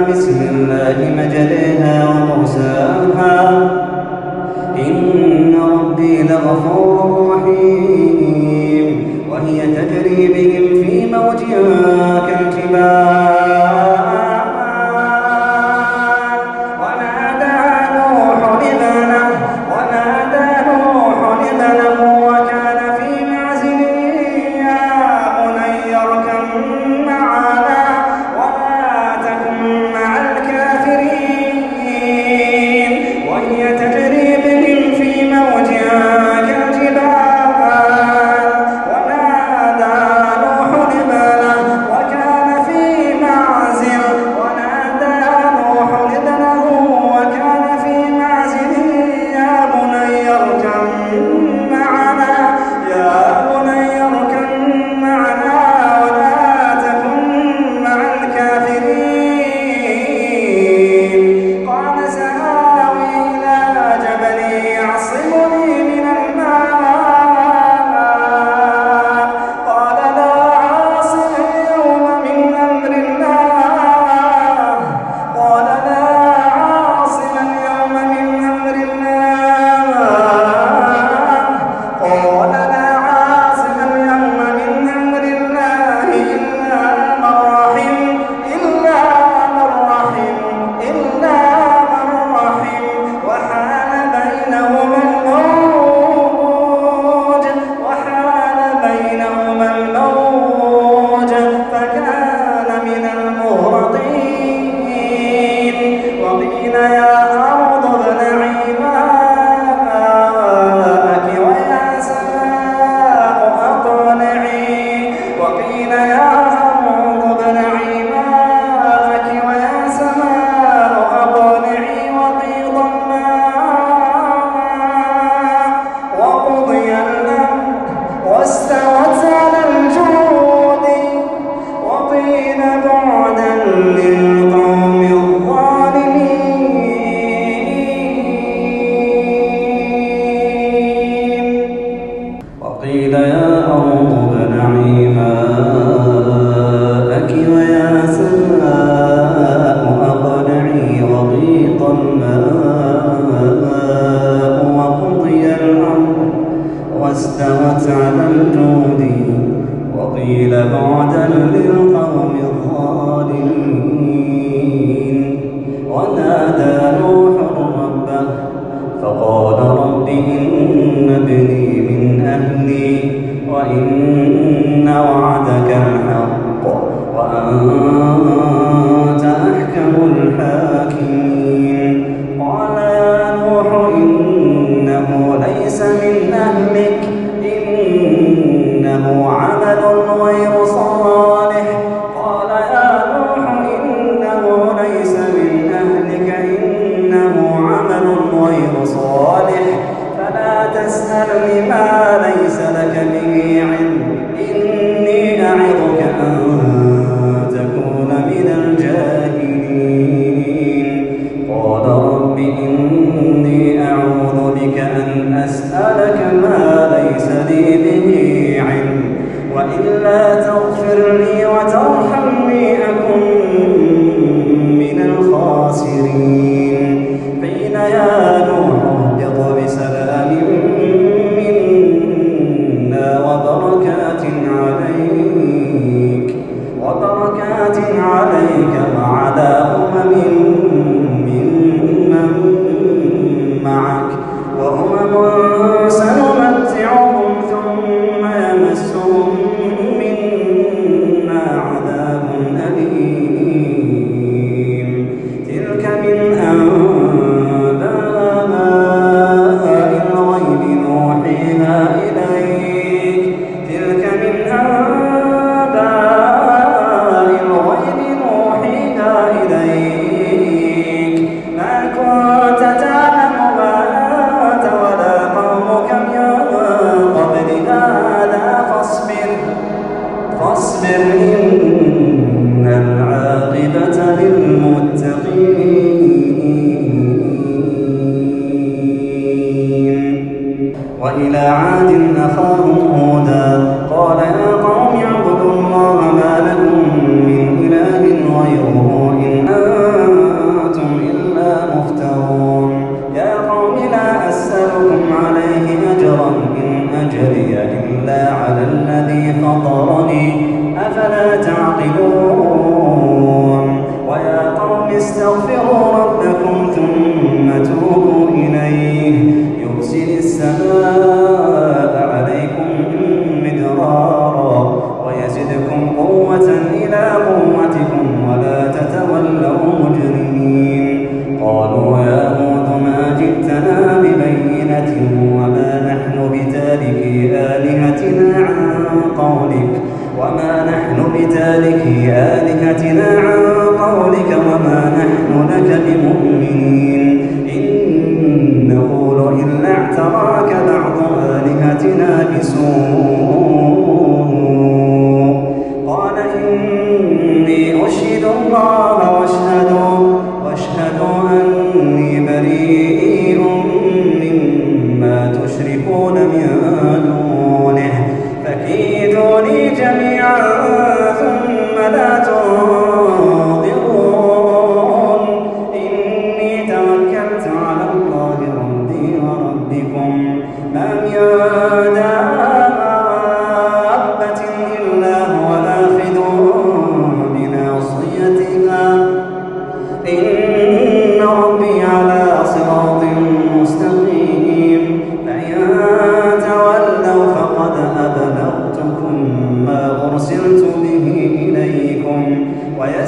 بسم الله مجد إلا وإلى عاد أخاهم هودا. قال يا قوم يزدكم قوة إلى قوتكم ولا تتولوا مجرمين. قالوا يا هود ما جئتنا ببينة وما نحن بتالك آلهتنا عن قولك وما نحن بتالك آلهتنا عن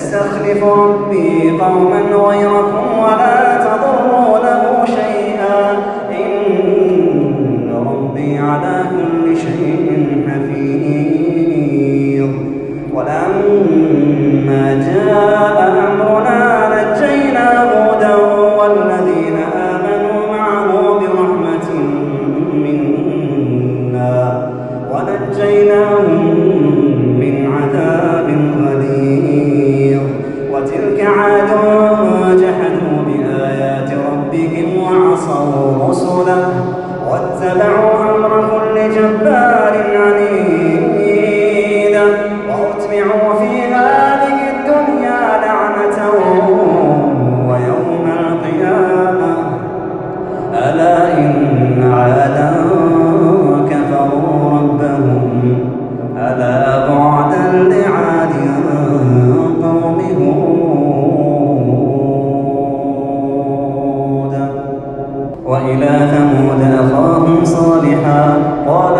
يستخلفن بي قوما غيركم ولا عادا جحدوا بآيات ربهم وعصوا رسله واتبعوا أمر كل جبار قال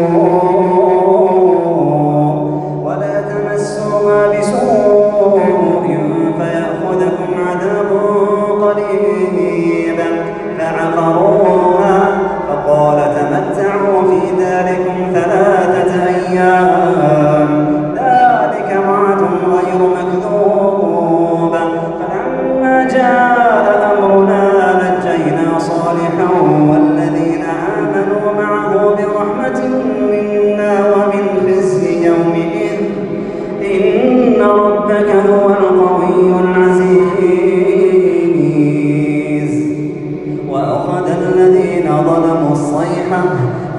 الصيحة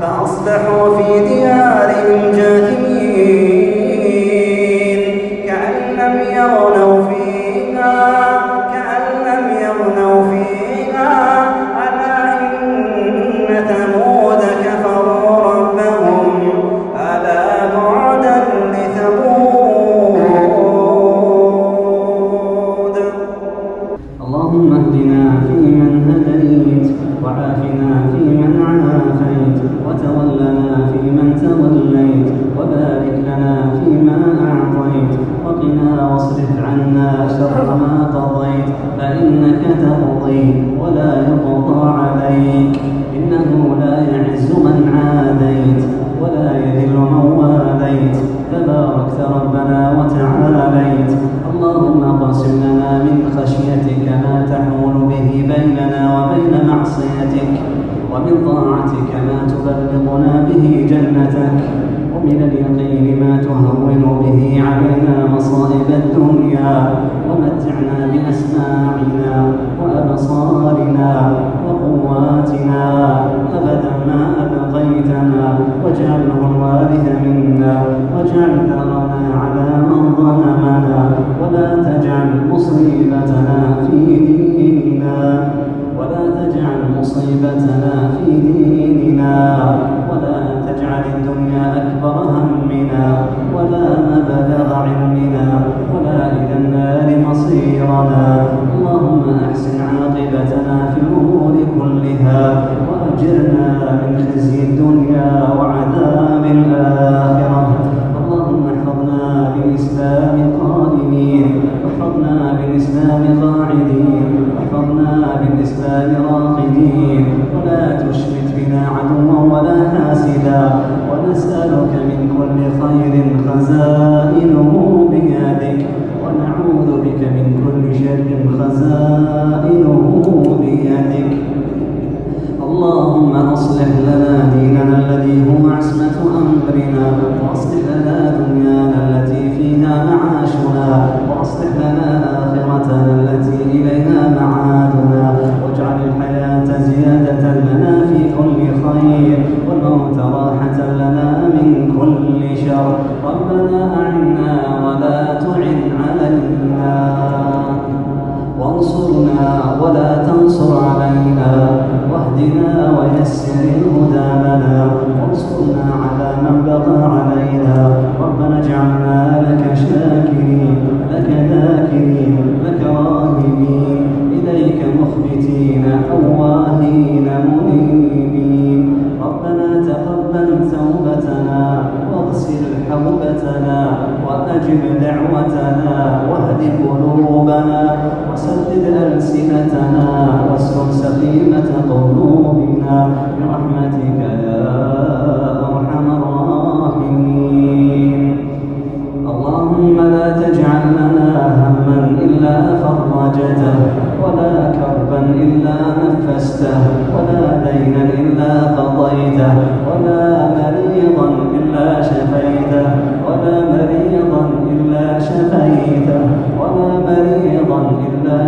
فأصبحوا في ديارهم جاثمين.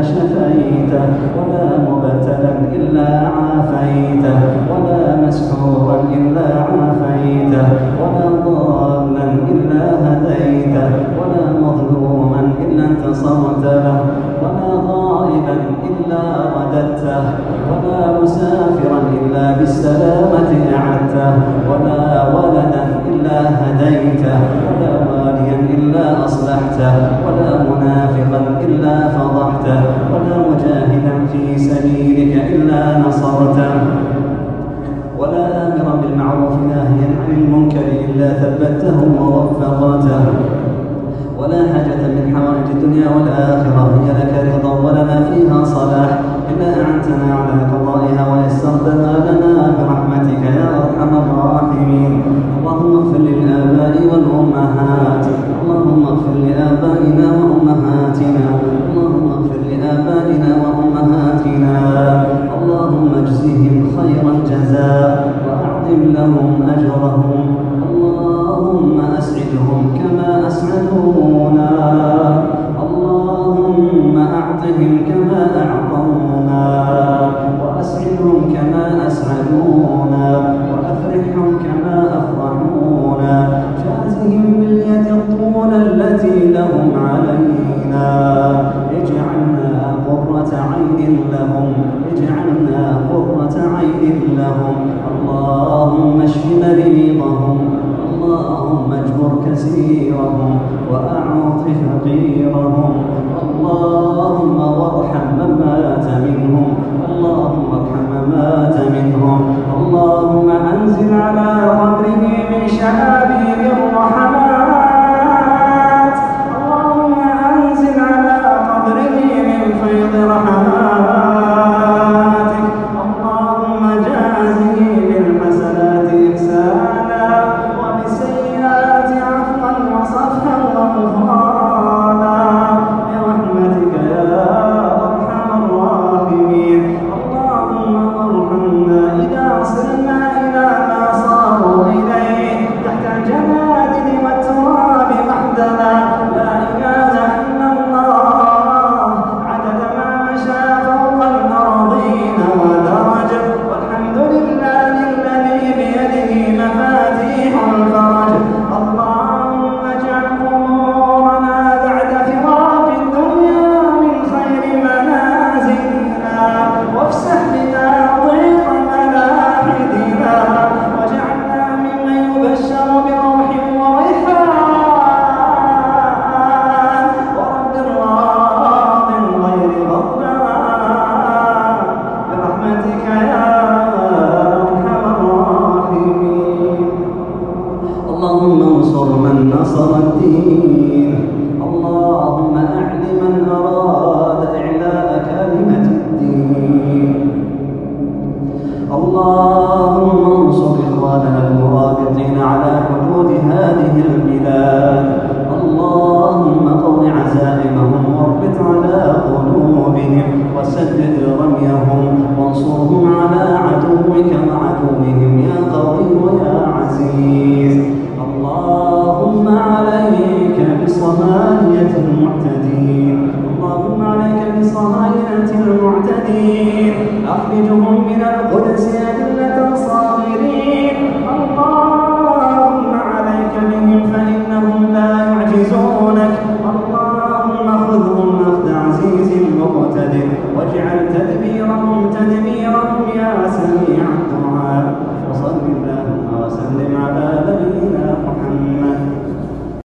شفيته ولا مبتلا إلا عافيته ولا مسحورا خسارتان ولا آمرا بالمعروف ناهيا عن المنكر إلا ثبته ووفقته ولا حاجة من حوائج الدنيا والآخرة. هي لك رضا ولنا فيها صلاحا